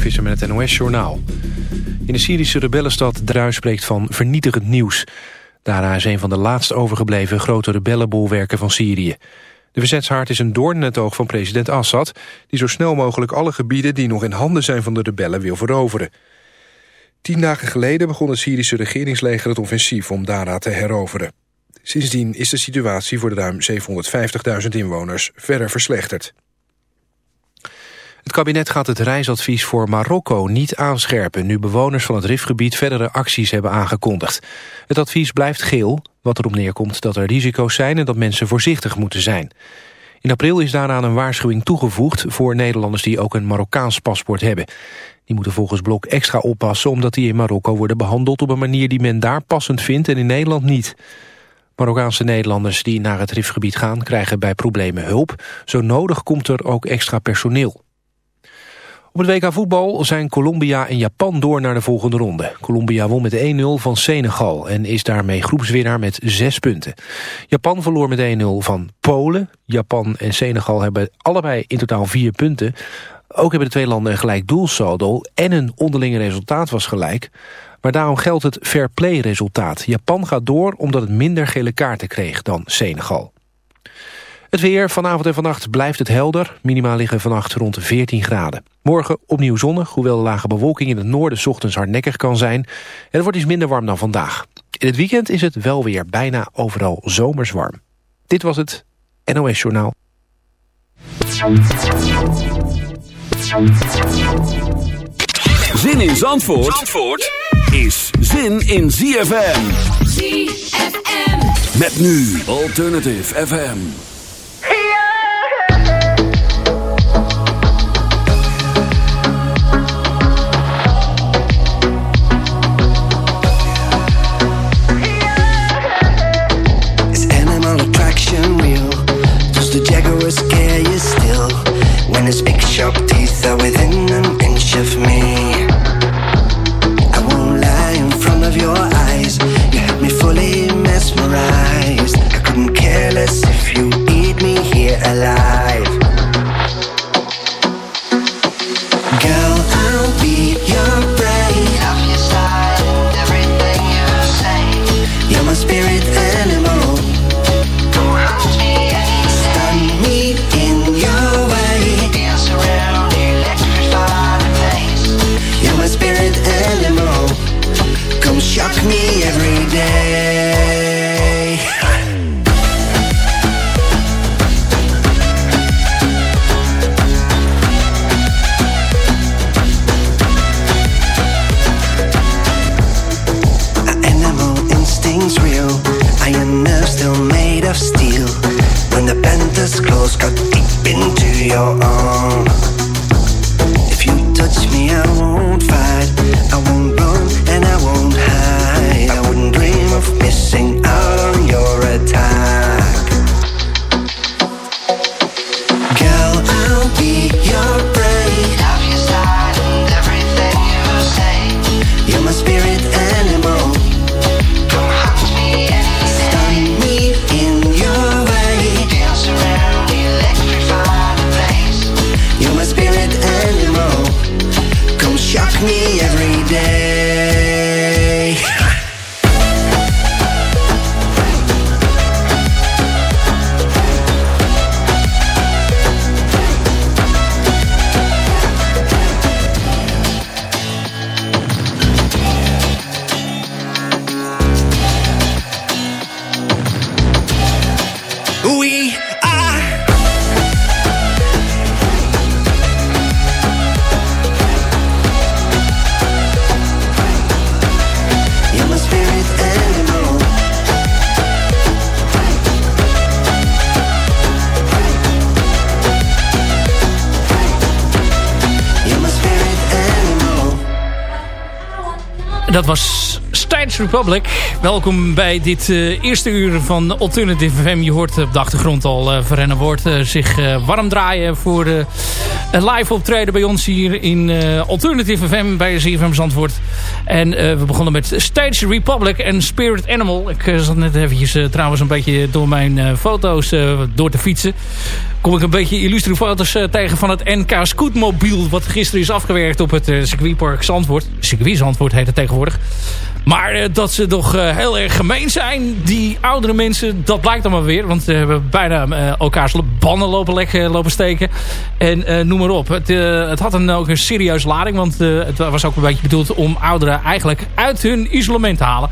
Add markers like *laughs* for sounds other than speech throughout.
Visser met het NOS-journaal. In de Syrische rebellenstad Druis spreekt van vernietigend nieuws. Daarna is een van de laatst overgebleven grote rebellenbolwerken van Syrië. De verzetshaard is een doorn in het oog van president Assad... die zo snel mogelijk alle gebieden die nog in handen zijn van de rebellen wil veroveren. Tien dagen geleden begon het Syrische regeringsleger het offensief om Dara te heroveren. Sindsdien is de situatie voor de ruim 750.000 inwoners verder verslechterd. Het kabinet gaat het reisadvies voor Marokko niet aanscherpen... nu bewoners van het Rifgebied verdere acties hebben aangekondigd. Het advies blijft geel, wat erop neerkomt dat er risico's zijn... en dat mensen voorzichtig moeten zijn. In april is daaraan een waarschuwing toegevoegd... voor Nederlanders die ook een Marokkaans paspoort hebben. Die moeten volgens Blok extra oppassen... omdat die in Marokko worden behandeld op een manier die men daar passend vindt... en in Nederland niet. Marokkaanse Nederlanders die naar het Rifgebied gaan... krijgen bij problemen hulp. Zo nodig komt er ook extra personeel. Op het WK voetbal zijn Colombia en Japan door naar de volgende ronde. Colombia won met 1-0 van Senegal en is daarmee groepswinnaar met 6 punten. Japan verloor met 1-0 van Polen. Japan en Senegal hebben allebei in totaal 4 punten. Ook hebben de twee landen een gelijk doelsaldo en een onderlinge resultaat was gelijk. Maar daarom geldt het fair play resultaat. Japan gaat door omdat het minder gele kaarten kreeg dan Senegal. Het weer, vanavond en vannacht blijft het helder. Minima liggen vannacht rond 14 graden. Morgen opnieuw zonnig, hoewel de lage bewolking in het noorden ochtends hardnekkig kan zijn. En het wordt iets minder warm dan vandaag. In het weekend is het wel weer bijna overal zomers warm. Dit was het NOS Journaal. Zin in Zandvoort, Zandvoort is zin in ZFM. ZFM. Met nu Alternative FM. Dat was Stage Republic. Welkom bij dit uh, eerste uur van Alternative FM. Je hoort op de achtergrond al uh, Verrennen Woord uh, zich warm draaien voor een live optreden bij ons hier in Alternative FM bij ZFM Zandvoort. En we begonnen met Stage Republic en Spirit Animal. Ik zat net eventjes trouwens een beetje door mijn foto's door te fietsen kom ik een beetje illustre foto's tegen van het NK Scootmobiel... wat gisteren is afgewerkt op het circuitpark Zandvoort. Circuit Zandvoort heet het tegenwoordig. Maar dat ze toch heel erg gemeen zijn, die oudere mensen... dat blijkt dan maar weer. Want ze hebben bijna elkaars bannen lopen, lek, lopen steken. En noem maar op. Het, het had een, ook een serieuze lading. Want het was ook een beetje bedoeld om ouderen eigenlijk uit hun isolement halen.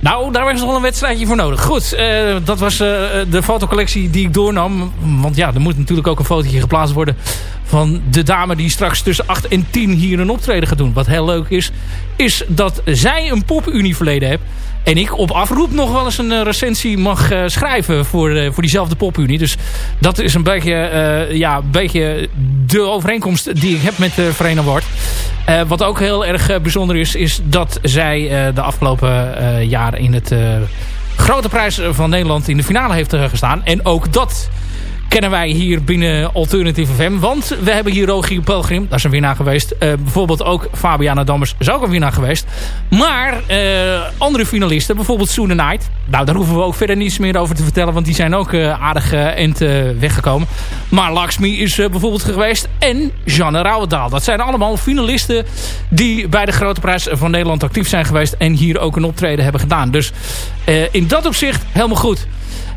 Nou, daar was nog een wedstrijdje voor nodig. Goed, dat was de fotocollectie die ik doornam. Want ja, er moet natuurlijk ook een fotootje geplaatst worden van de dame die straks tussen 8 en 10 hier een optreden gaat doen. Wat heel leuk is, is dat zij een popunie verleden heeft. En ik op afroep nog wel eens een uh, recensie mag uh, schrijven voor, uh, voor diezelfde popunie. Dus dat is een beetje, ja, een beetje de overeenkomst die ik heb met de Verenigde Word. wat ook heel erg bijzonder is, is dat zij de afgelopen jaren in het grote prijs van Nederland in de finale heeft gestaan. En ook dat kennen wij hier binnen Alternative FM. Want we hebben hier Rogier Pelgrim, daar is een winnaar geweest. Uh, bijvoorbeeld ook Fabiana Dammers is ook een winnaar geweest. Maar uh, andere finalisten, bijvoorbeeld Soon Night. Nou, daar hoeven we ook verder niets meer over te vertellen. Want die zijn ook uh, aardig end weggekomen. Maar Lakshmi is bijvoorbeeld geweest. En Jeanne Rauwendaal. Dat zijn allemaal finalisten die bij de Grote Prijs van Nederland actief zijn geweest. En hier ook een optreden hebben gedaan. Dus in dat opzicht helemaal goed.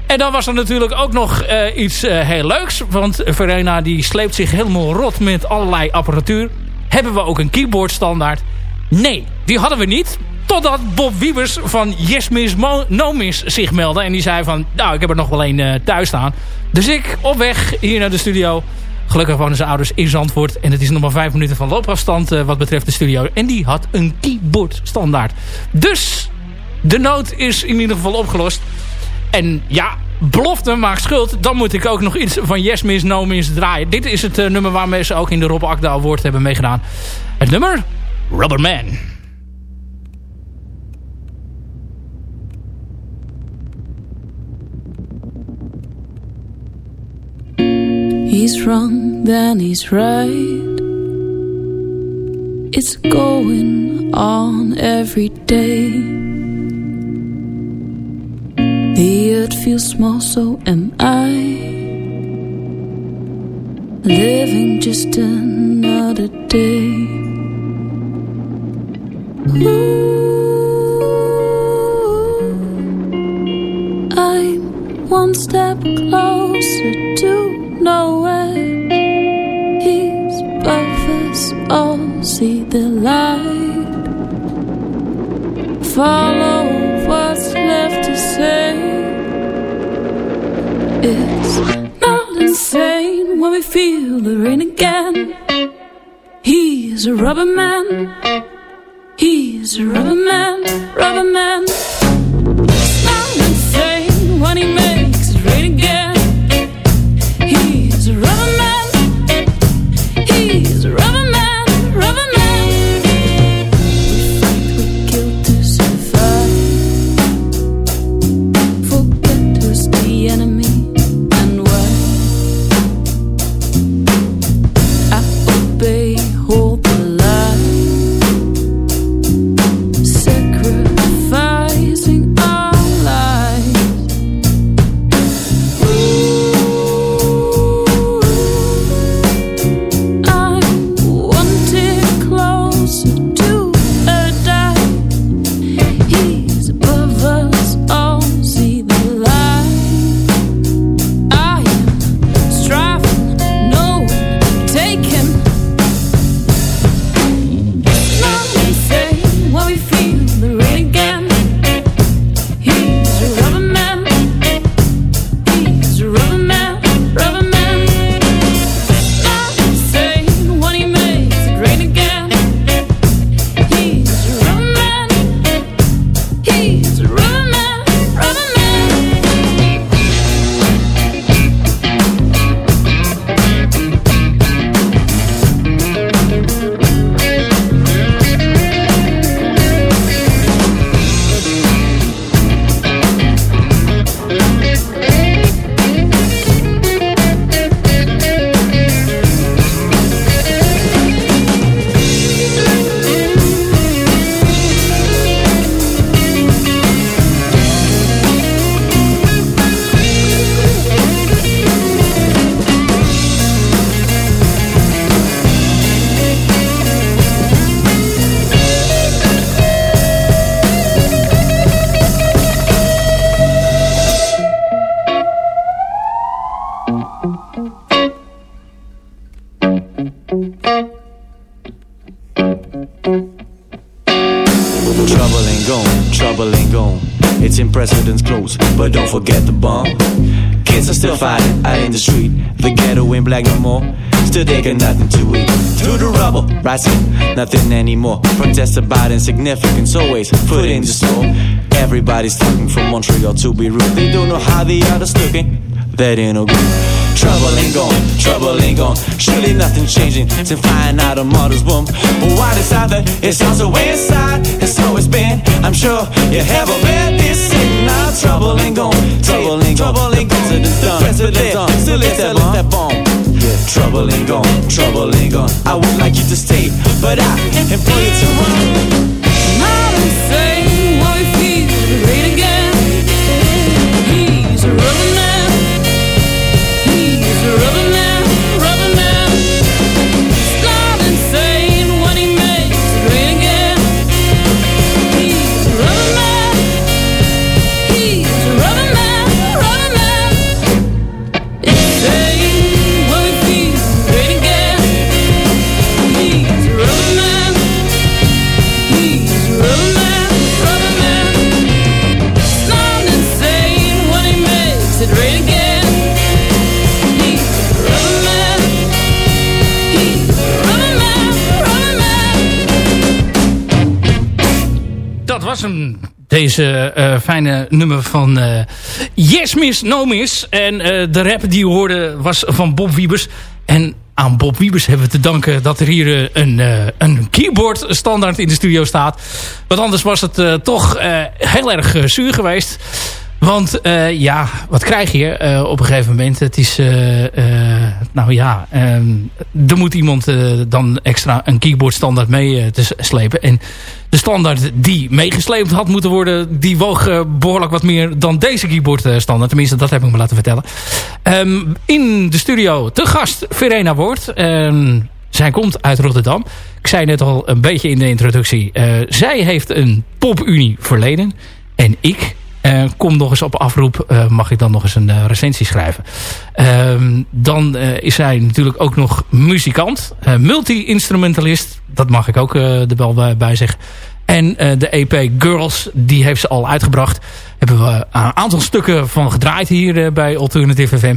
En dan was er natuurlijk ook nog uh, iets uh, heel leuks. Want Verena die sleept zich helemaal rot met allerlei apparatuur. Hebben we ook een keyboard standaard? Nee, die hadden we niet. Totdat Bob Wiebers van Yes Miss No Miss zich meldde. En die zei van, nou ik heb er nog wel een uh, thuis staan. Dus ik op weg hier naar de studio. Gelukkig wonen zijn ouders in Zandvoort. En het is nog maar vijf minuten van loopafstand wat betreft de studio. En die had een keyboard standaard. Dus de nood is in ieder geval opgelost. En ja, belofte maakt schuld. Dan moet ik ook nog iets van Yes Miss No draaien. Dit is het uh, nummer waarmee ze ook in de Rob Akda Award hebben meegedaan. Het nummer Rubber Man. He's wrong, then he's right. It's going on every day. Earth feels small, so am I. Living just another day. Ooh, I'm one step closer to nowhere. He's above us all, see the light. Follow we feel the rain again. He's a rubber man. He's a rubber man, rubber man. Not insane when he black no more. Still they got nothing to eat. Through the rubble, rising, nothing anymore. Protest about insignificance, always put in the store. Everybody's talking from Montreal to Beirut. They don't know how the others looking. That ain't no good. Trouble ain't gone, trouble ain't gone. Surely nothing changing to find out a mother's womb. But is out that it's also inside. It's always been. I'm sure you have a read this in now. Trouble ain't gone, trouble ain't gone. Trouble ain't gone. President's done, president's done. Still is that bomb. Trouble ain't gone, trouble ain't gone. I would like you to stay, but I employ you to run. Not insane, Deze eh, fijne nummer van eh, Yes Miss No Miss. En eh, de rap die we hoorden was van Bob Wiebers. En aan Bob Wiebers hebben we te danken dat er hier een, een keyboard standaard in de studio staat. Want anders was het toch heel erg zuur geweest. Want eh, ja, wat krijg je eh, op een gegeven moment? Het is, eh, nou ja, ehm, er moet iemand dan extra een keyboard standaard mee te slepen. En de standaard die meegesleept had moeten worden, die woog eh, behoorlijk wat meer dan deze keyboard standaard. Tenminste, dat heb ik me laten vertellen. Ehm, in de studio te gast Verena Woord. Ehm, zij komt uit Rotterdam. Ik zei net al een beetje in de introductie. zij heeft een popunie verleden. En ik eh, kom nog eens op afroep. eh, mag ik dan nog eens een eh, recensie schrijven. Ehm, dan is zij natuurlijk ook nog muzikant. Multi-instrumentalist. Dat mag ik ook er wel bij, zeggen. En de EP Girls, die heeft ze al uitgebracht. Hebben we een aantal stukken van gedraaid hier bij Alternative FM.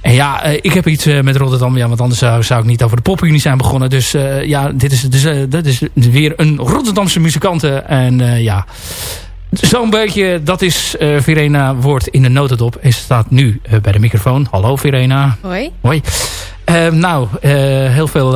En ja, ik heb iets met Rotterdam. Ja, want anders zou, zou ik niet over de popunie zijn begonnen. Dus ja, dit is, dus, is weer een Rotterdamse muzikante. En ja, zo'n beetje, dat is eh Verena Woord in de notendop. En ze staat nu eh, bij de microfoon. Hallo Verena. Hoi. Hoi. Eh, nou, eh, heel veel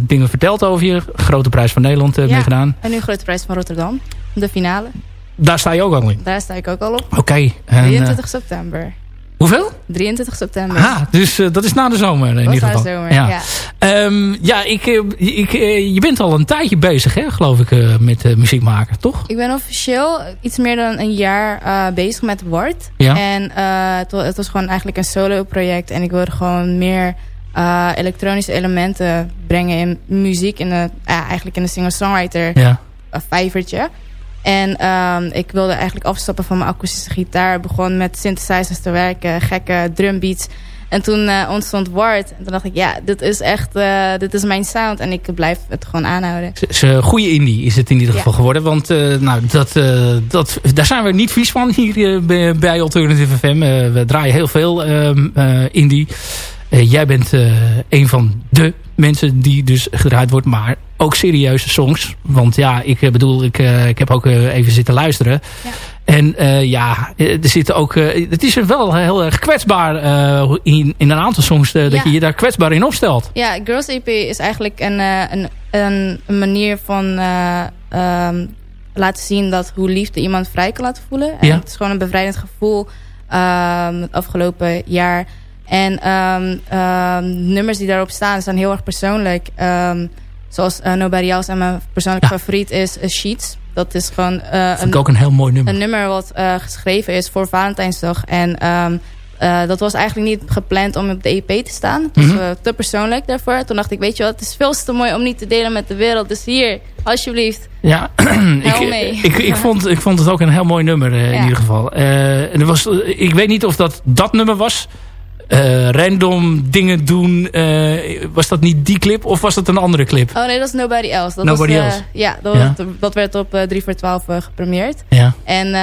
dingen verteld over je. Grote prijs van Nederland uh, Ja. meegedaan. En nu Grote Prijs van Rotterdam. De finale. Daar sta je ook al in. Daar sta ik ook al op. Oké. eh, 23 september. Hoeveel? 23 september. Ah, dus eh, dat is na de zomer in ieder na de geval. zomer, ja. Ehm, ja, ik, eh, ik, eh, je bent al een tijdje bezig, hè, geloof ik, met muziek maken, toch? Ik ben officieel iets meer dan een jaar bezig met Word. Ja. En het, het was gewoon eigenlijk een solo project. En ik wilde gewoon meer elektronische elementen brengen in muziek. In de, ja, eigenlijk in de singer-songwriter Ja. vijvertje. En ehm, ik wilde eigenlijk afstappen van mijn akoestische gitaar. Begon met synthesizers te werken, gekke drumbeats. En toen eh, ontstond Word. En toen dacht ik, ja, dit is echt, eh, dit is mijn sound. En ik blijf het gewoon aanhouden. Is een goede indie is het in ieder Ja. geval geworden. Want eh, nou, dat, eh, dat, daar zijn we niet vies van hier eh, bij, Alternative FM. Eh, we draaien heel veel ehm, eh, indie. Eh, jij bent eh, een van de mensen die dus gedraaid wordt. Maar ook serieuze songs. Want ja, ik eh, bedoel, ik, eh, ik heb ook eh, even zitten luisteren. Ja. En ja, er zitten ook... het is wel heel erg kwetsbaar in, in een aantal songs... dat Ja. je je daar kwetsbaar in opstelt. Ja, Girls EP is eigenlijk een, een, een, manier van eh, ehm, laten zien dat hoe liefde iemand vrij kan laten voelen. En Ja. het is gewoon een bevrijdend gevoel ehm, het afgelopen jaar. En ehm, nummers die daarop staan zijn heel erg persoonlijk. Zoals uh, Nobody Else en mijn persoonlijke Ja. favoriet is uh, Sheets. Dat is gewoon eh, Vind een, ik ook een heel mooi nummer. een nummer wat eh, geschreven is voor Valentijnsdag. En ehm, eh, dat was eigenlijk niet gepland om op de EP te staan. Het was Mhm. eh, te persoonlijk daarvoor. Toen dacht ik, weet je wat, het is veel te mooi om niet te delen met de wereld. Dus hier, alsjeblieft. Ja, *clears throat* ik, mee. ik, ik, vond, ik vond het ook een heel mooi nummer eh, in Ja. ieder geval. Eh, en er was, ik weet niet of dat dat nummer was. Eh, random dingen doen. Eh, was dat niet die clip of was dat een andere clip? Oh nee, dat is Nobody Else. Dat Nobody was, eh, Else. Ja, dat, Ja. dat werd op eh 3 voor 12 eh, gepremieerd. Ja. En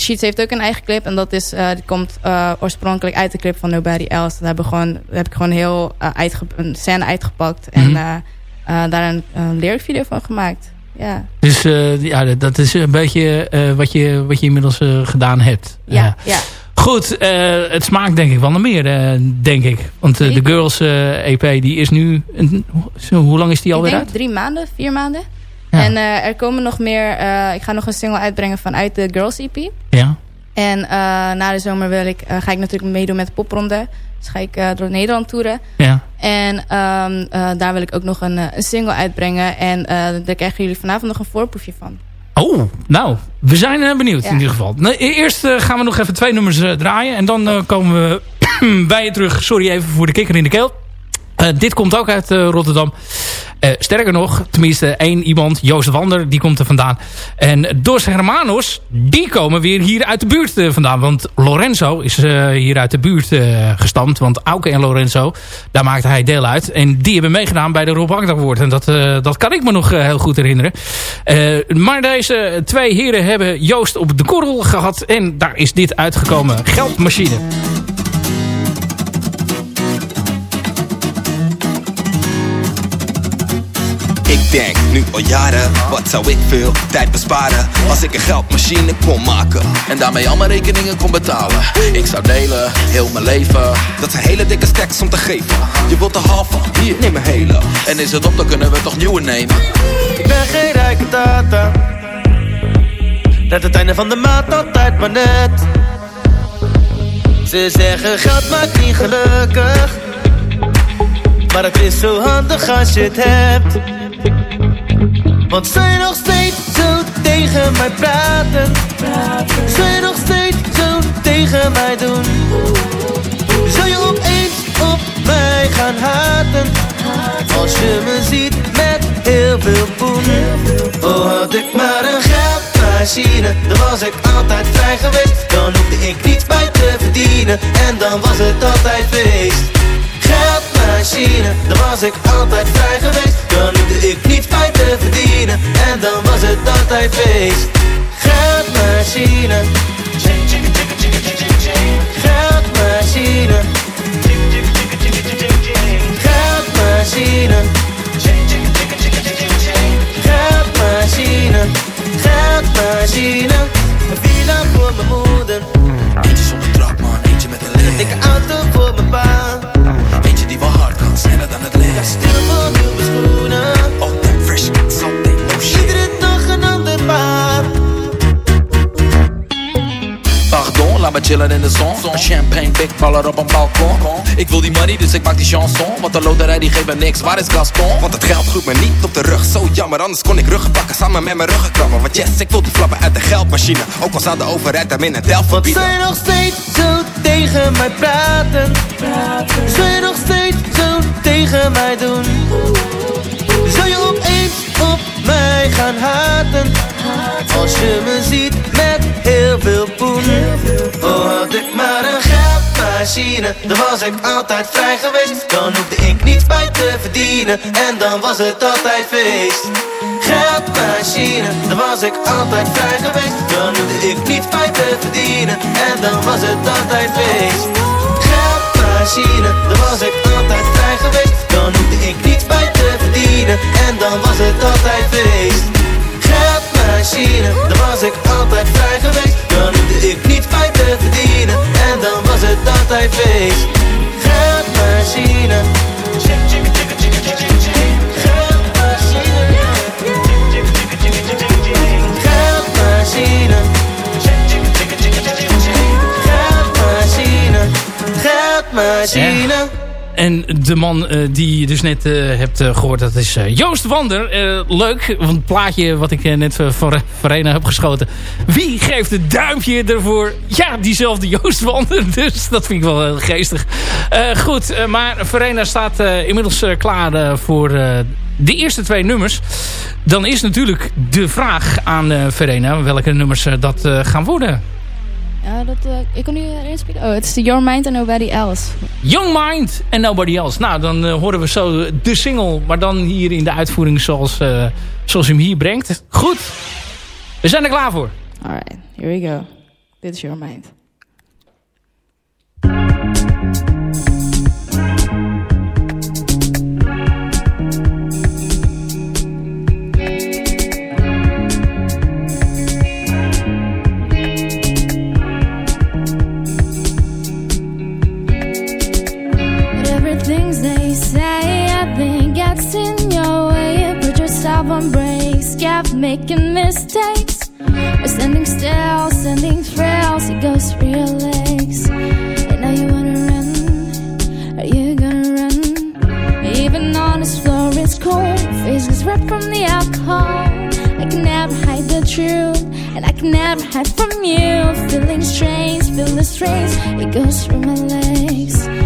Sheets heeft ook een eigen clip. En dat is, die komt oorspronkelijk uit de clip van Nobody Else. Daar, hebben we gewoon, heb ik gewoon heel uitge- een scène uitgepakt. En Mhm. daar een, een lyric video van gemaakt. Ja, Dus ja, dat is een beetje wat, je, wat je inmiddels gedaan hebt. ja, Ja. Goed, eh, het smaakt denk ik wel naar meer, eh, denk ik. Want eh, de. Girls EP die is nu... Een, hoe lang is die alweer uit? drie maanden, vier maanden. Ja. En er komen nog meer... ik ga nog een single uitbrengen vanuit de Girls EP. Ja. En na de zomer wil ik, ga ik natuurlijk meedoen met de popronde. Dus ga ik door Nederland toeren. ja. En ehm, eh, daar wil ik ook nog een, een single uitbrengen. En daar krijgen jullie vanavond nog een voorproefje van. Oh, nou, we zijn eh, benieuwd Ja. in ieder geval. E- eerst eh, gaan we nog even twee nummers eh, draaien. En dan komen we *clears throat* bij je terug. Sorry even voor de kikker in de keel. Eh, dit komt ook uit eh, Rotterdam. Eh, sterker nog, tenminste één iemand, Joost Wander, die komt er vandaan. En Dos Hermanos, die komen weer hier uit de buurt vandaan. Want Lorenzo is hier uit de buurt gestamd. Want Auke en Lorenzo, daar maakte hij deel uit. En die hebben meegedaan bij de Rob. En dat, dat kan ik me nog heel goed herinneren. Maar deze twee heren hebben Joost op de korrel gehad. En daar is dit uitgekomen. Geldmachine. Denk nu al jaren, wat zou ik veel tijd besparen Als ik een geldmachine kon maken En daarmee al mijn rekeningen kon betalen Ik zou delen, heel mijn leven Dat zijn hele dikke stacks om te geven Je wilt er half hier, neem een hele En is het op, dan kunnen we toch nieuwe nemen Ik ben geen rijke tata. Net het einde van de maand altijd maar net. Ze zeggen geld maakt niet gelukkig. Maar het is zo handig als je het hebt. Want zij nog steeds zo tegen mij praten. Zij nog steeds zo tegen mij doen. Zou je opeens op mij gaan haten? Als je me ziet met heel veel poen Oh had ik maar een geldmachine Dan was ik altijd vrij geweest Dan hoefde ik niets bij te verdienen En dan was het altijd feest Geldmachine, dan was ik altijd vrij geweest. Dan hoefde ik niets bij te verdienen En dan was het altijd feest. Geldmachine. Geldmachine. Geldmachine. Geldmachine. Geldmachine. Een villa voor mijn moeder. Eentje zonder trap man, eentje met een Een licht dikke auto voor mijn pa hard kan, sneller dan het laat me chillen in de zon. Een champagne, big baller op een balkon. Ik wil die money, dus ik maak die chanson. Want de loterij die geeft me niks, waar is Gaston? Want het geld groeit me niet op de rug, zo jammer Anders kon ik ruggen pakken, samen met mijn ruggenkrabben Want yes, ik wil die flappen uit de geldmachine. Ook al zou de overheid hem in het delft verbieden zij nog steeds zo tegen mij praten. Zij nog steeds zo tegen mij doen. Zou je opeens op mij gaan haten? Als je me ziet met heel veel poen geldmachine Dan was ik altijd vrij geweest. Dan hoefde ik niets bij te verdienen. En dan was het altijd feest. Geldmachine, dan was ik altijd vrij geweest. Dan hoefde ik niets bij te verdienen. En dan was het altijd feest. Geldmachine, dan was ik altijd vrij geweest. Dan hoefde ik niets bij te verdienen. En dan was het altijd feest. Geldmachine, dan was ik altijd vrij geweest. Dan hoefde ik niets bij te verdienen. En was het altijd feest Geldmachine Geldmachine Geldmachine Geldmachine En de man eh, die je dus net eh, hebt eh, gehoord, dat is Joost Wander. Leuk, want het plaatje wat ik net voor Verena heb geschoten. Wie geeft het duimpje ervoor? Ja, diezelfde Joost Wander. *laughs* Dus dat vind ik wel geestig. Goed, maar Verena staat inmiddels klaar voor de eerste twee nummers. Dan is natuurlijk de vraag aan Verena welke nummers dat gaan worden. Ja, dat, uh, ik kon nu erin spelen. Oh, het is Your Mind and Nobody Else. Young Mind and Nobody Else. Nou, dan uh, horen we zo de single, maar dan hier in de uitvoering zoals, uh, zoals hij hem hier brengt. Goed, we zijn er klaar voor. Alright, here we go. Dit is Your Mind. Making mistakes. We're standing still, sending thrills. It goes for your legs. And now you wanna run. Are you gonna run? Even on this floor it's cold. Face is red from the alcohol. I can never hide the truth. And I can never hide from you. Feeling strange, feeling strange It goes through my legs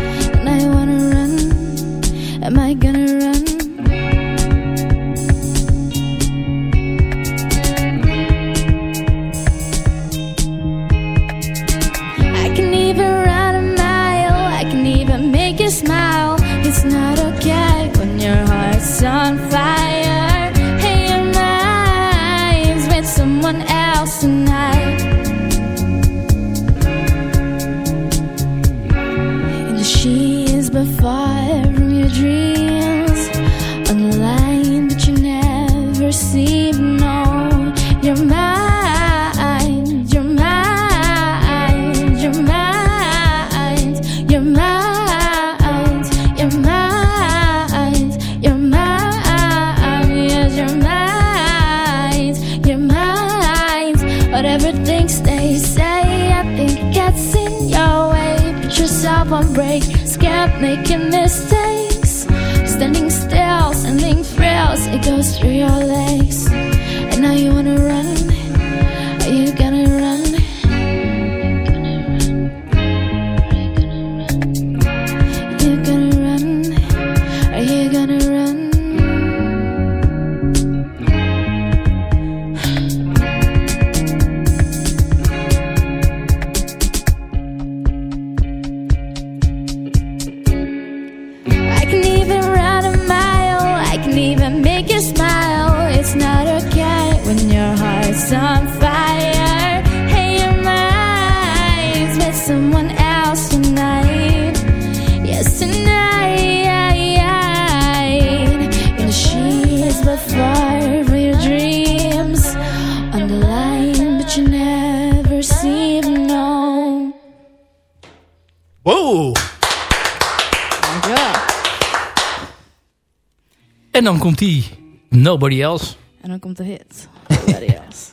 dan komt die Nobody Else. En dan komt de hit. Nobody *laughs* else.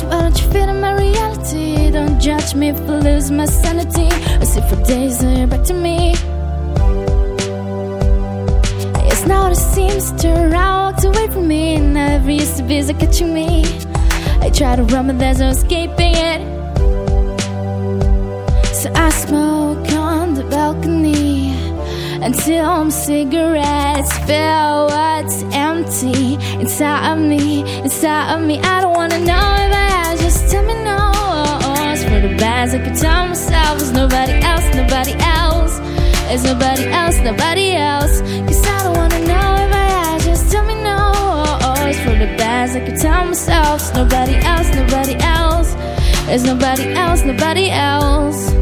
Why don't you fit in my reality? Don't judge me if I lose my sanity. I see for days and you're back to me. Not what it seems. Turn around, walked away from me. And Never used to be so catching me. I try to run, but there's no escaping it. So I smoke on the balcony until my cigarettes fill what's empty inside of me, inside of me. I don't wanna know if I just tell me no. It's for the best I could tell myself. There's nobody else, nobody else. There's nobody else, nobody else. Cause I wanna know if I ask, just tell me no. It's for the best I could tell myself. There's nobody else, nobody else. There's nobody else, nobody else.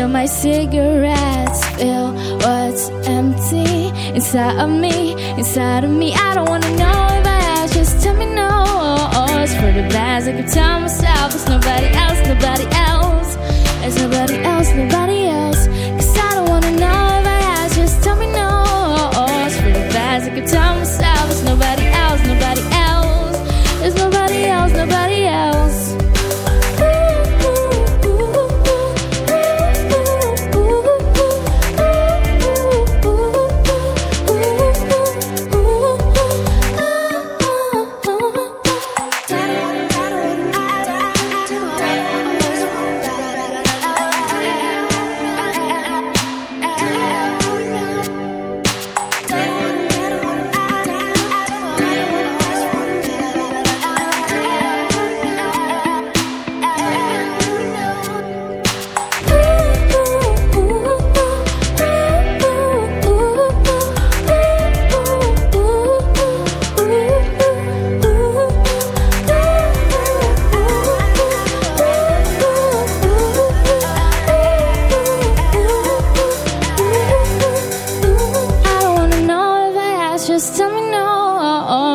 Until my cigarettes fill what's empty Inside of me, inside of me I don't wanna know if I ask, just tell me no It's for the best. I keep telling myself it's nobody else, nobody else. It's nobody else, nobody else. Cause I don't wanna know if I ask, just tell me no. It's for the best. I keep telling myself it's nobody else, nobody else. It's nobody else, nobody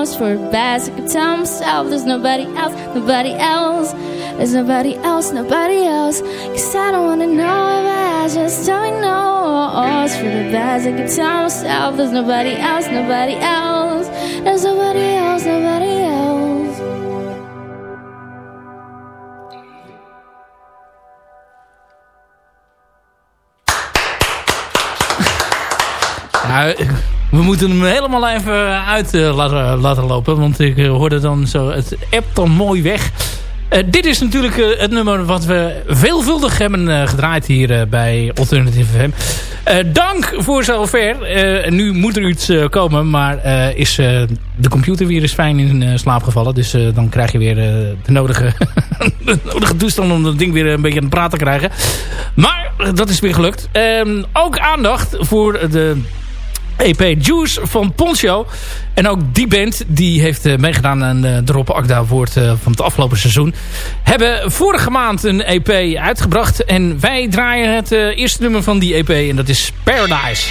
no. It's for the best. I can tell myself there's nobody else, nobody else. There's nobody else, nobody else. Cause I don't wanna know if I ask, just tell me no. It's for the best. I can tell myself there's nobody else, nobody else. We moeten hem helemaal even uit eh, laten, laten lopen. Want ik eh, hoorde dan zo, het app dan mooi weg. Eh, dit is natuurlijk het nummer wat we veelvuldig hebben gedraaid hier bij Alternative FM. Dank voor zover. Nu moet er iets komen, maar is de computer weer eens fijn in slaap gevallen. Dus dan krijg je weer de, nodige, *laughs* de nodige toestand om dat ding weer een beetje aan het praten te krijgen. Maar dat is weer gelukt. Ehm, ook aandacht voor de EP Juice van Poncho. En ook die band die heeft eh, meegedaan aan uh, de Rob Akda woord uh, van het afgelopen seizoen. Hebben vorige maand een EP uitgebracht. En wij draaien het eerste nummer van die EP. En dat is Paradise.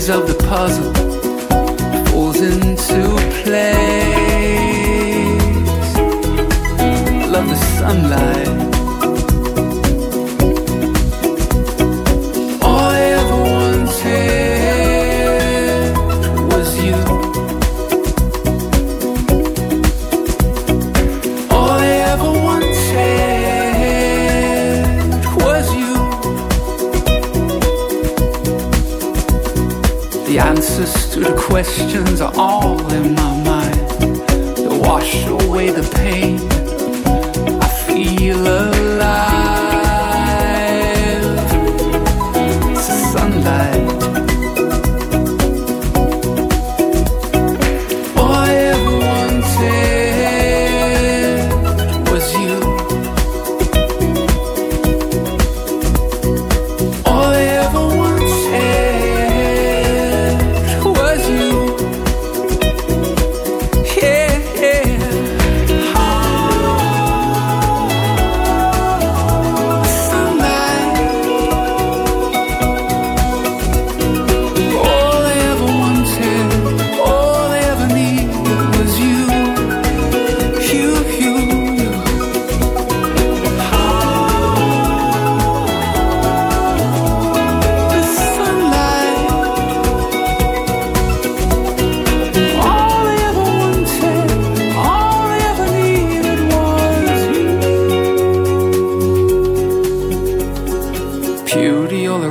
Piece of the puzzle falls into place. Love the sunlight. The questions are all in my mind. They wash away the pain.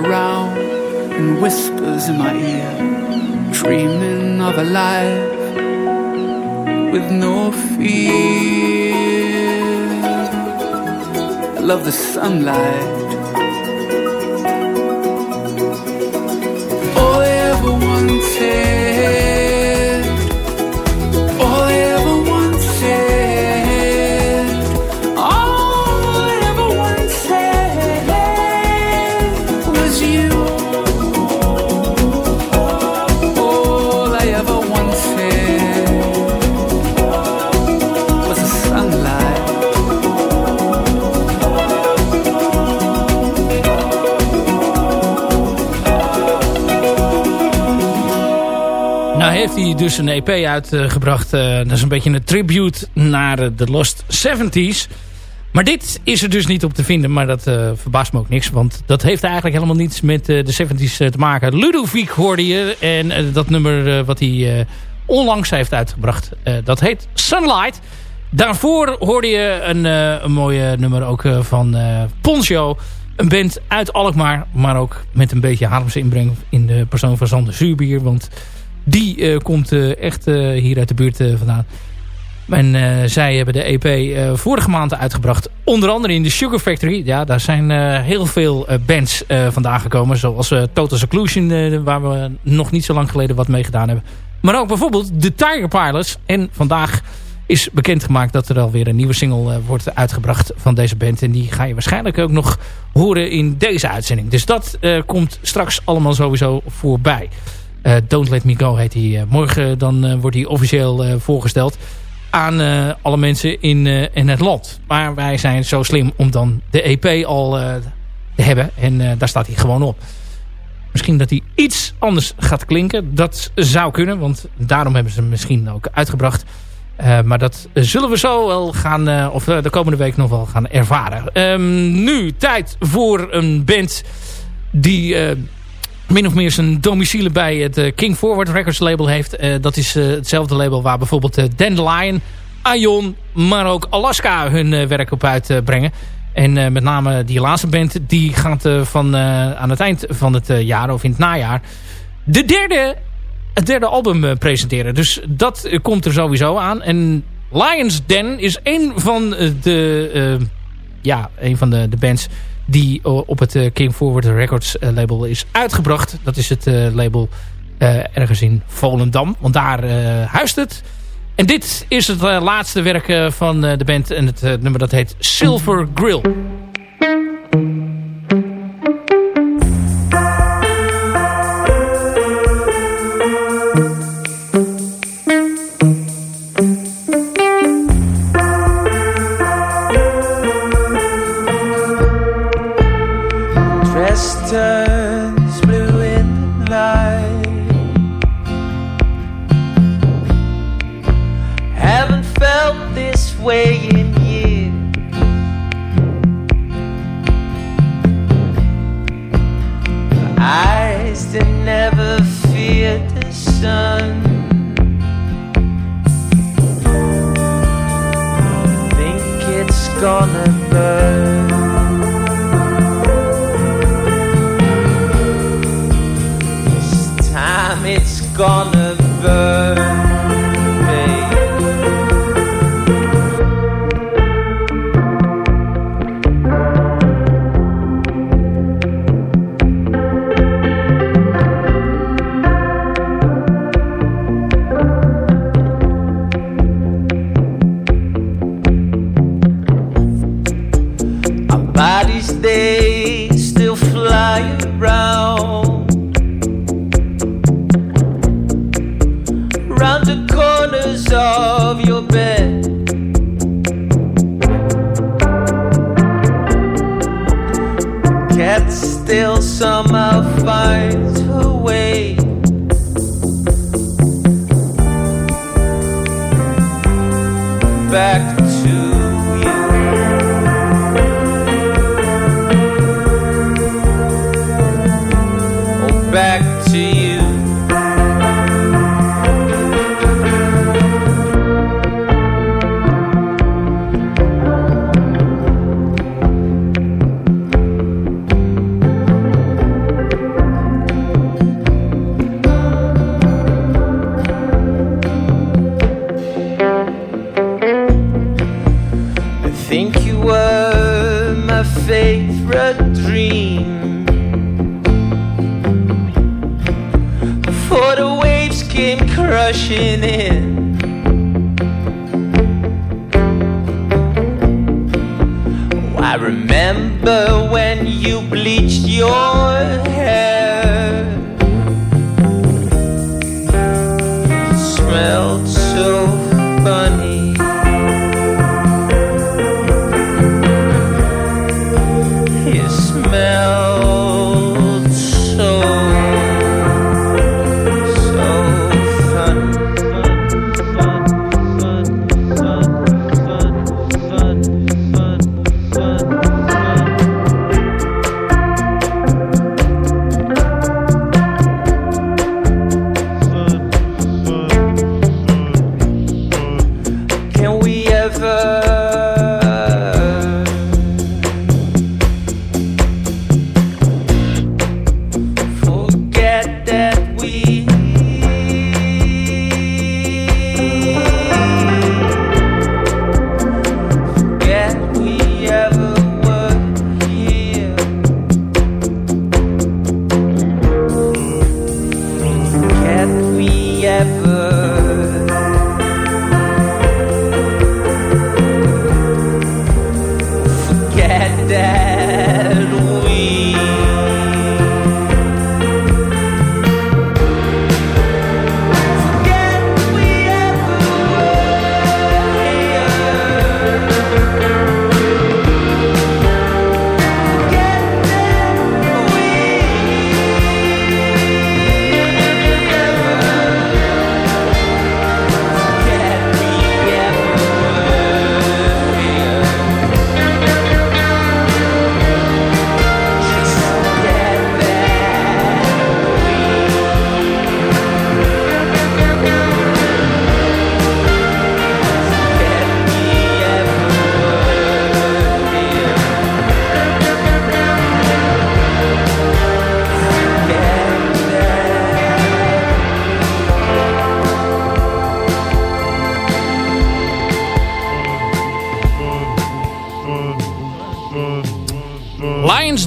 Around and whispers in my ear, dreaming of a life with no fear. I love the sunlight. Hij dus een EP uitgebracht. eh, dat is een beetje een tribute naar eh, de Lost 70s. Maar dit is er dus niet op te vinden. Maar dat eh, verbaast me ook niks. Want dat heeft eigenlijk helemaal niets met de 70s te maken. Ludovic hoorde je. En dat nummer wat hij onlangs heeft uitgebracht. dat heet Sunlight. Daarvoor hoorde je een, een mooie nummer ook van Poncho. Een band uit Alkmaar. Maar ook met een beetje Haarlemse inbreng in de persoon van Sander Zuurbier. Want die eh, komt eh, echt eh, hier uit de buurt vandaan. En zij hebben de EP vorige maand uitgebracht. Onder andere in de Sugar Factory. Ja, daar zijn heel veel bands vandaan gekomen. Zoals Total Seclusion, waar we nog niet zo lang geleden wat mee gedaan hebben. Maar ook bijvoorbeeld de Tiger Pilots. En vandaag is bekendgemaakt dat er alweer een nieuwe single wordt uitgebracht van deze band. En die ga je waarschijnlijk ook nog horen in deze uitzending. Dus dat komt straks allemaal sowieso voorbij. Eh, Don't Let Me Go heet hij. eh, morgen dan eh, wordt hij officieel voorgesteld aan alle mensen in, in het land. Maar wij zijn zo slim om dan de EP al te hebben. En daar staat hij gewoon op. Misschien dat hij iets anders gaat klinken. Dat zou kunnen, want daarom hebben ze hem misschien ook uitgebracht. Maar dat zullen we zo wel gaan, of de komende week nog wel gaan ervaren. Ehm, nu tijd voor een band die min of meer zijn domicile bij het eh, King Forward Records label heeft. Eh, dat is eh, hetzelfde label waar bijvoorbeeld Dandelion, Ion, maar ook Alaska hun werk op uitbrengen. En met name die laatste band, die gaat van aan het eind van het jaar of in het najaar de derde, het derde album presenteren. Dus dat komt er sowieso aan. En Lions Den is een van de, ja, een van de, de bands die op het uh, King Forward Records uh, label is uitgebracht. Dat is het label ergens in Volendam, want daar huist het. En dit is het laatste werk van de band en het nummer dat heet Silver Grill. Gonna burn.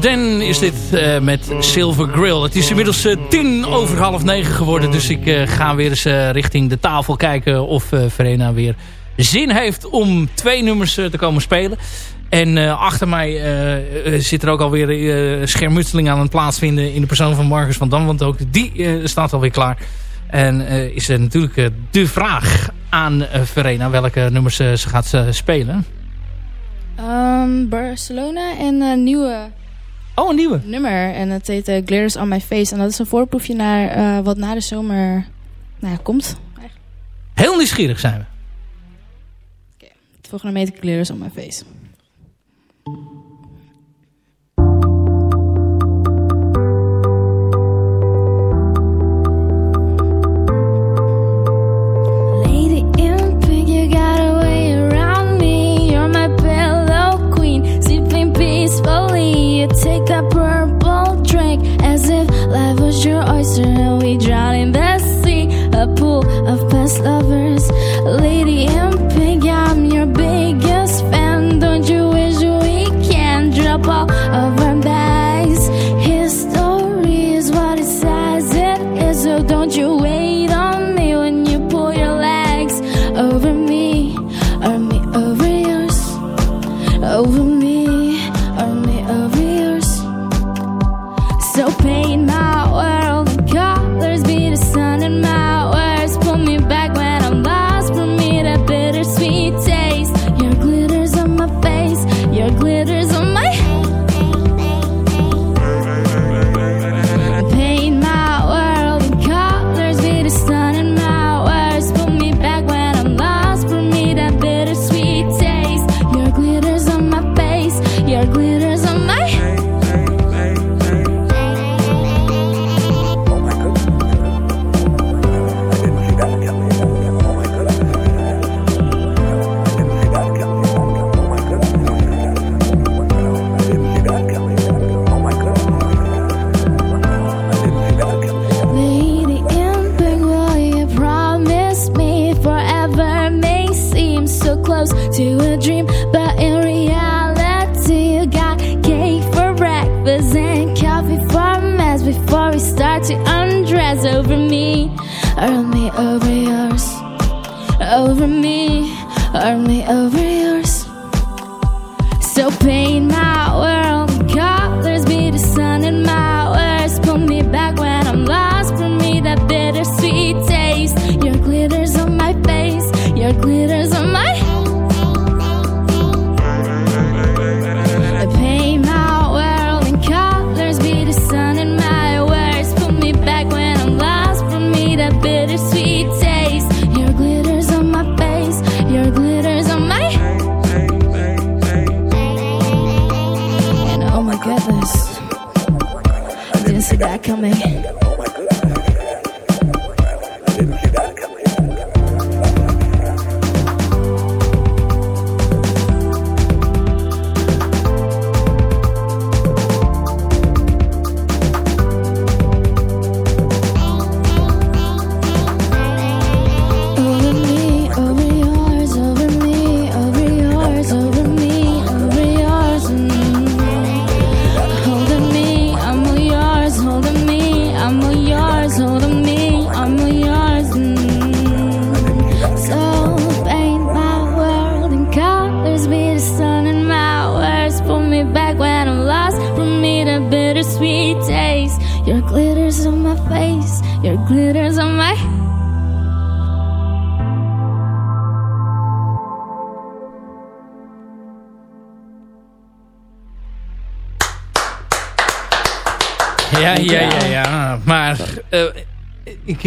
Den is dit eh, met Silver Grill. Het is inmiddels eh, tien over half negen geworden. Dus ik eh, ga weer eens richting de tafel kijken of Verena weer zin heeft om twee nummers te komen spelen. En achter mij zit er ook alweer uh, schermutseling aan het plaatsvinden in de persoon van Marcus van Dam. Want ook die staat alweer klaar. En is natuurlijk de vraag aan Verena welke nummers ze gaat spelen. Ehm, Barcelona en eh, nieuwe Oh, een nieuwe. nummer. En het heet uh, Glitters on My Face. En dat is een voorproefje naar uh, wat na de zomer nou ja, komt. Heel nieuwsgierig zijn we. Okay. Het volgende heet Glitters on My Face. you take that purple drink as if life was your oyster and we drown in the sea, a pool of past lovers. Lady in pink, I'm your biggest fan. Don't you wish we can drop off?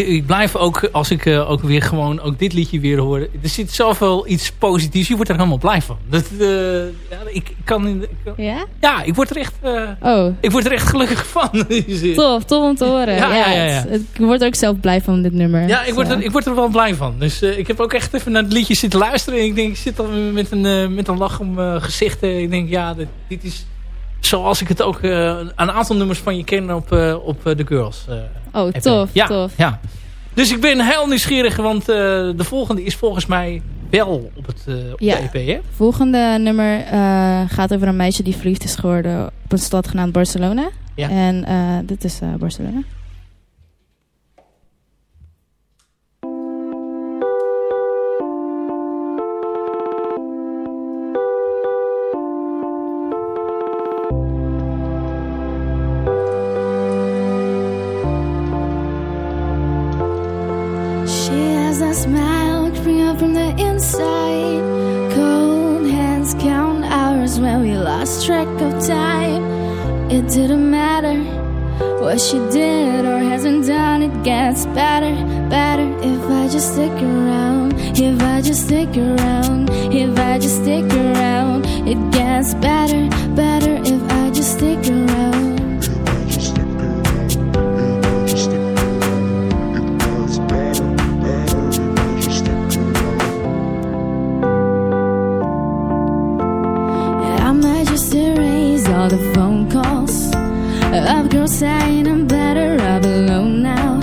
Ik, blijf ook, als ik uh, ook weer gewoon ook dit liedje weer hoor. Er zit zoveel iets positiefs. Je wordt er helemaal blij van. Dat, uh, ja, ik kan... Ik, ja? Ja, ik word er echt... oh. Ik word er echt gelukkig van. *laughs* tof, tof om te horen. Ja, ja, ja, ja. Het, ik word ook zelf blij van dit nummer. Ja, ik word, er, ik word er wel blij van. Dus ik heb ook echt even naar het liedje zitten luisteren. En ik denk, ik zit dan met een, met een lach om gezichten. Ik denk, ja, dit, dit is zoals ik het ook uh, een aantal nummers van je ken op, uh, op The Girls. Oh, tof, ja, tof. Ja. Dus ik ben heel nieuwsgierig, want de volgende is volgens mij wel op, het, op ja. de EP, hè? volgende nummer gaat over een meisje die verliefd is geworden op een stad genaamd Barcelona. Ja. En dit is Barcelona. Smile spring up from the inside. Cold hands count hours when we lost track of time. it didn't matter what she did or hasn't done. It gets better, better if I just stick around. If I just stick around, if I just stick around, it gets better, better if I just stick around. Saying I'm better off alone now.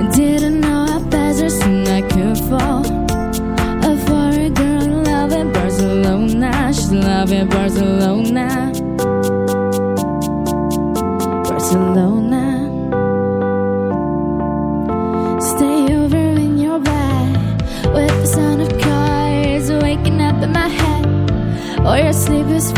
I didn't know how fast or soon I could fall. A girl loving Barcelona, she's loving Barcelona. Barcelona. Stay over in your bed with the sound of cars waking up in my head. Or your sleep is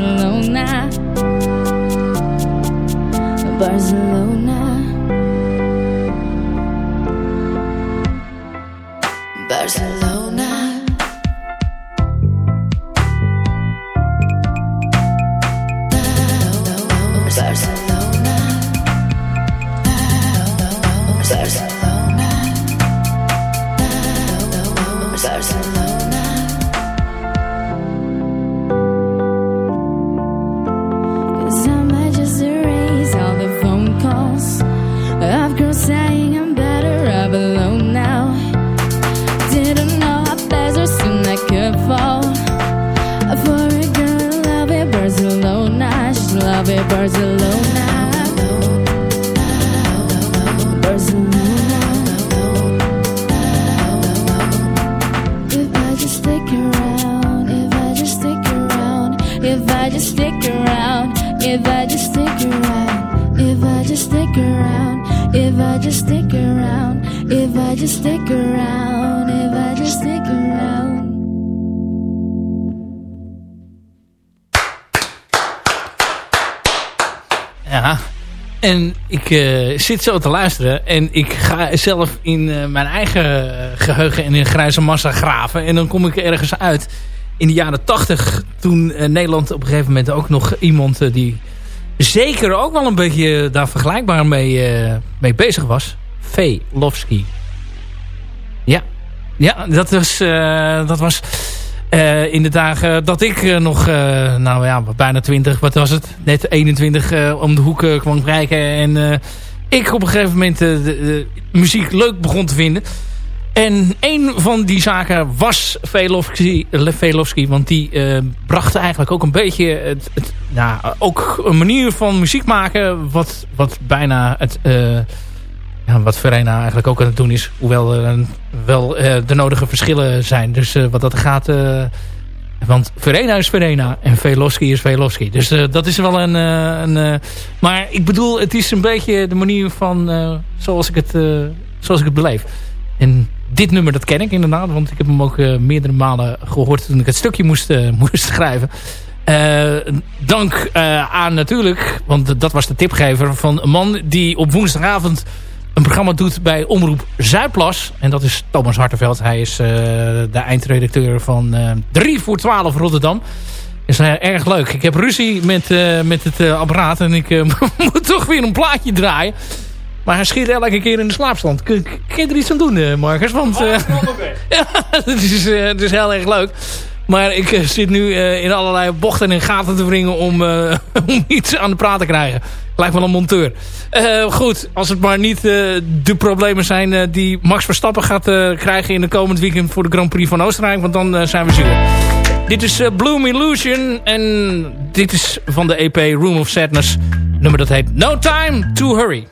Barcelona. Barcelona. Barcelona. Eh, zit zo te luisteren. En ik ga zelf in eh, mijn eigen geheugen en in grijze massa graven. En dan kom ik ergens uit. In de jaren tachtig. Toen eh, Nederland op een gegeven moment ook nog iemand eh, die zeker ook wel een beetje daar vergelijkbaar mee, eh, mee bezig was. V. Ja. Ja, dat was... eh, dat was eh, in de dagen dat ik eh, nog, eh, nou ja, bijna 20, wat was het? Net 21 eh, om de hoek kwam kijken. En ik op een gegeven moment de, de muziek leuk begon te vinden. En een van die zaken was Velofsky, want die bracht eigenlijk ook een beetje het, nou, ook een manier van muziek maken wat, wat bijna het, wat Verena eigenlijk ook aan het doen is. Hoewel er wel eh, de nodige verschillen zijn. Dus eh, wat dat gaat... eh, want Verena is Verena en Velofsky is Velofsky. Dus dat is wel een... een maar ik bedoel, het is een beetje de manier van... zoals, ik het, zoals ik het beleef. En dit nummer, dat ken ik inderdaad. Want ik heb hem ook meerdere malen gehoord toen ik het stukje moest, *laughs* moest schrijven. Dank aan natuurlijk, want dat was de tipgever van een man die op woensdagavond een programma doet bij Omroep Zuidplas. En dat is Thomas Hartenveld. Hij is eh, de eindredacteur van eh 3 voor 12 Rotterdam. Is eh, erg leuk. Ik heb ruzie met, eh, met het eh, apparaat en ik eh, *laughs* moet toch weer een plaatje draaien. Maar hij schiet elke keer in de slaapstand. Kun, kun je er iets aan doen, eh, Marcus? Want eh, *laughs* ja, *laughs* het is, eh, het is heel erg leuk. Maar ik eh, zit nu eh, in allerlei bochten en gaten te wringen om, eh, *laughs* om iets aan de praat te krijgen. Lijkt wel een monteur. goed, als het maar niet de problemen zijn die Max Verstappen gaat krijgen in de komend weekend voor de Grand Prix van Oostenrijk. Want dan zijn we zuur. Dit is Bloom Illusion en dit is van de EP Room of Sadness. Nummer dat heet No Time to Hurry.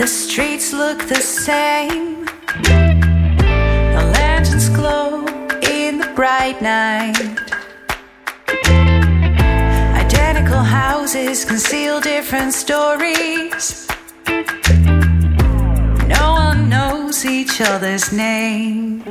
The streets look the same. The lanterns glow in the bright night. Identical houses conceal different stories. No one knows each other's name.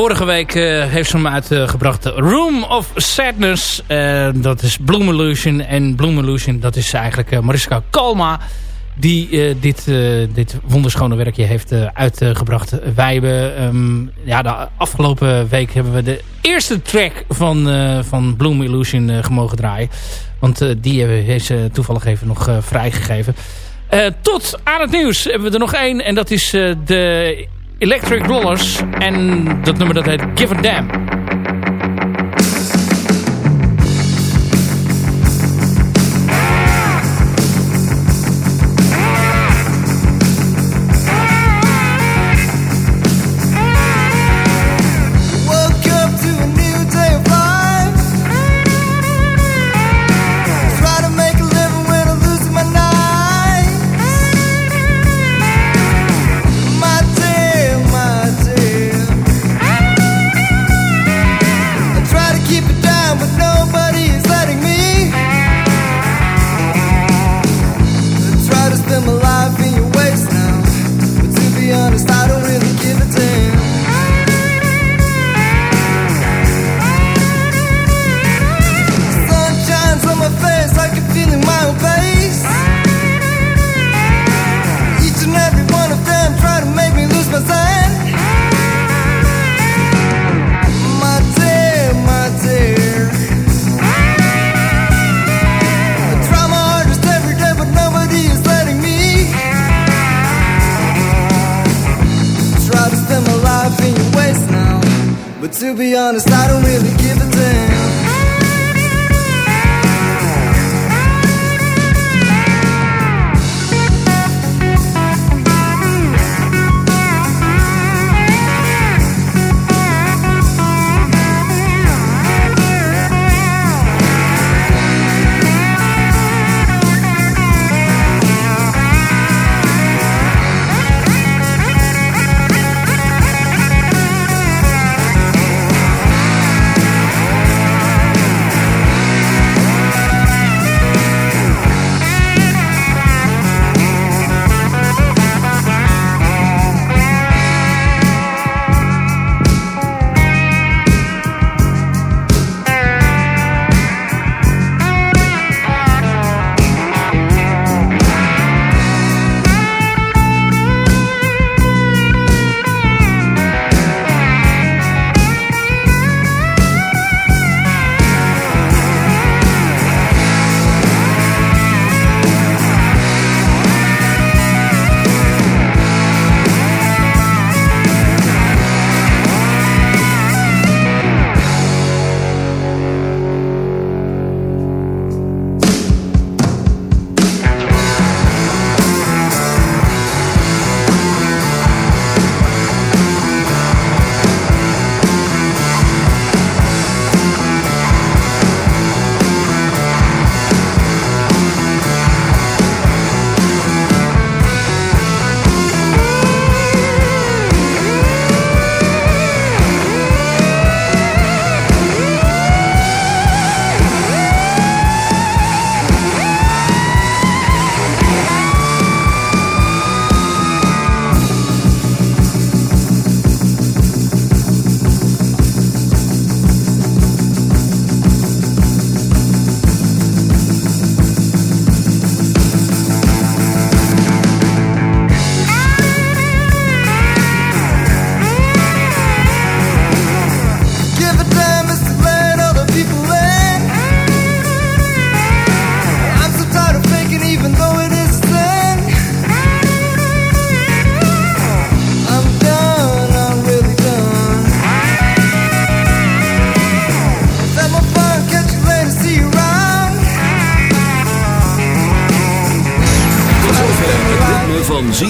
vorige week eh, heeft ze hem uitgebracht. Eh, Room of Sadness. Eh, dat is Bloom Illusion. En Bloom Illusion, dat is eigenlijk Mariska Kalma. Die dit, dit wonderschone werkje heeft uitgebracht. Wij hebben ehm, ja, de afgelopen week hebben we de eerste track van, van Bloom Illusion gemogen draaien. Want die hebben, we ze toevallig even nog vrijgegeven. tot aan het nieuws hebben we er nog één. En dat is de Electric Rollers En dat nummer dat heet Give a Damn.